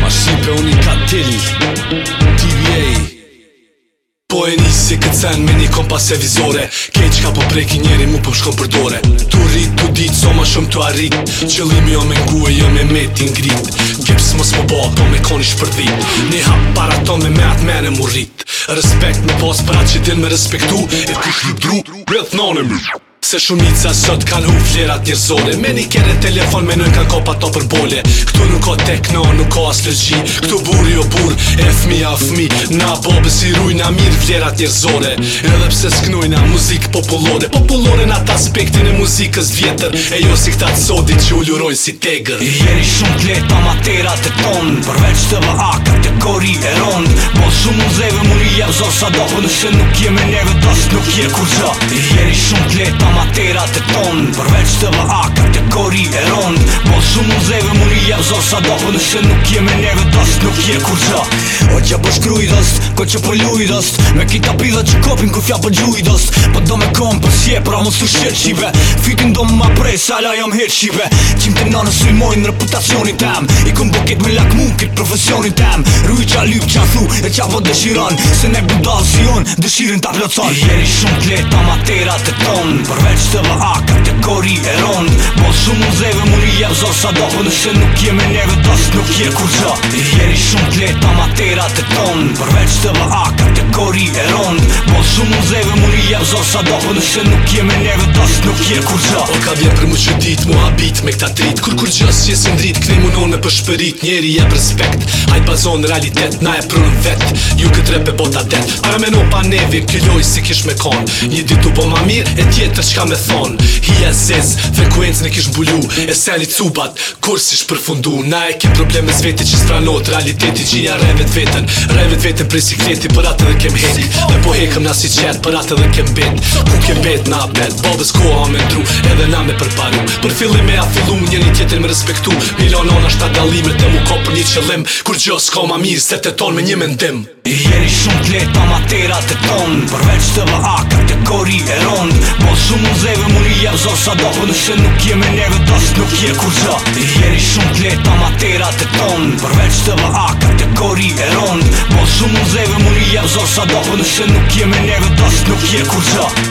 Ma po Vizore, keq ka po preki njeri mu po shko përdore Tu rrit, tu dit, so ma shumë tu arrit Qëllimi jo me nguje, jo me meti ngrit Gjepës mos më bo, po me koni shpërdhit Një hap para to me me atë mene mu rrit Respekt në pos pra që din me respektu E kush shkru dru, rrët në në në Se shumica sot kanë hu flerat një zore Me një kere telefon me nën kanë kopa to përbole Këtu nuk ka tekno, nuk ka asë lëgji Këtu buri o bur, e fmi a fmi Na bobe si rujna mirë flerat një zore Edhe pse sknojna muzik popullore Popullore në atë aspektin e muzikës vjetër E jo si këta të zodi që u ljurojnë si tegër I jeri shumë të letë pa materat e tonë Përveç të vë a kategori e rondë Po shumë muzeve zeve muri jabëzor sa dohë Nëse nuk jeme neve dosë nuk je kur gjo I jeri shumë të letë mirat e tonë Përveç të më a kategori e rondë Bos shumë muzeve më një jem zorë sa dopë Nëse nuk je me neve dasë nuk je kur gjë O që për po shkrujdost, ko që për po lujdost Me kita pidha që kopin ku fja për po gjujdost Po do me kom për sje pra mos të shqet qipe Fitin do më ma prej ala jam hit qipe Qim të nanë së imojnë reputacionit tem I këm bo ketë me lak mu këtë profesionit tem Ruj qa lyp qa thu e qa po dëshiran Se ne budal si on dëshirin ta plëcon Jeri shumë të leta materat e ton Përveç të Kalla A, kategori e rond Po shumë muzeve më një jep zor sa do Po nëse nuk jem neve nuk jem kur I jeri shumë të leta materat e ton Përveç të vë A, kategori e rond Po shumë muzeve më një jep zor sa do Po nëse nuk jem neve nuk jem kur zha O ka vjen për mu që ditë mu habit me këta trit Kur kur gjas jesim drit Kthej mu non me për Njeri jep respekt Ajt pa zonë realitet, na e prunë vet Ju këtë rep e bota det Para me në pa nevi, kjo loj si kish me kon Një dit u po ma mirë, e tjetër qka me thonë Hi e zezë, frekuencën e kish mbulu E se ali cubat, kur si shpërfundu Na e ke probleme së veti që stranot Realiteti që nja re vetën Re vetën prej si kreti, për atë edhe kem heti Dhe po hekëm na si qetë, për atë edhe kem bet Ku kem bet na bet, babes ku ha me ndru Edhe na me përparu Për fillim e a fillu, njën i tjetër me respektu Milion ona shta dalimet e mu kopër një qëllim Kur Gjo s'ka ma mirë se të tonë me një mendim I Jeri shumë të letë pa matera të tonë Përveç të vë akër të kori e rondë Po shumë muzeve më një jebë zorë sa do Nëse nuk je me neve dosë nuk je kur zë Jeri shumë të letë pa matera të tonë Përveç të vë akër të kori e rondë Po shumë muzeve më një jebë zorë sa do Nëse nuk je me neve dosë nuk je kur zë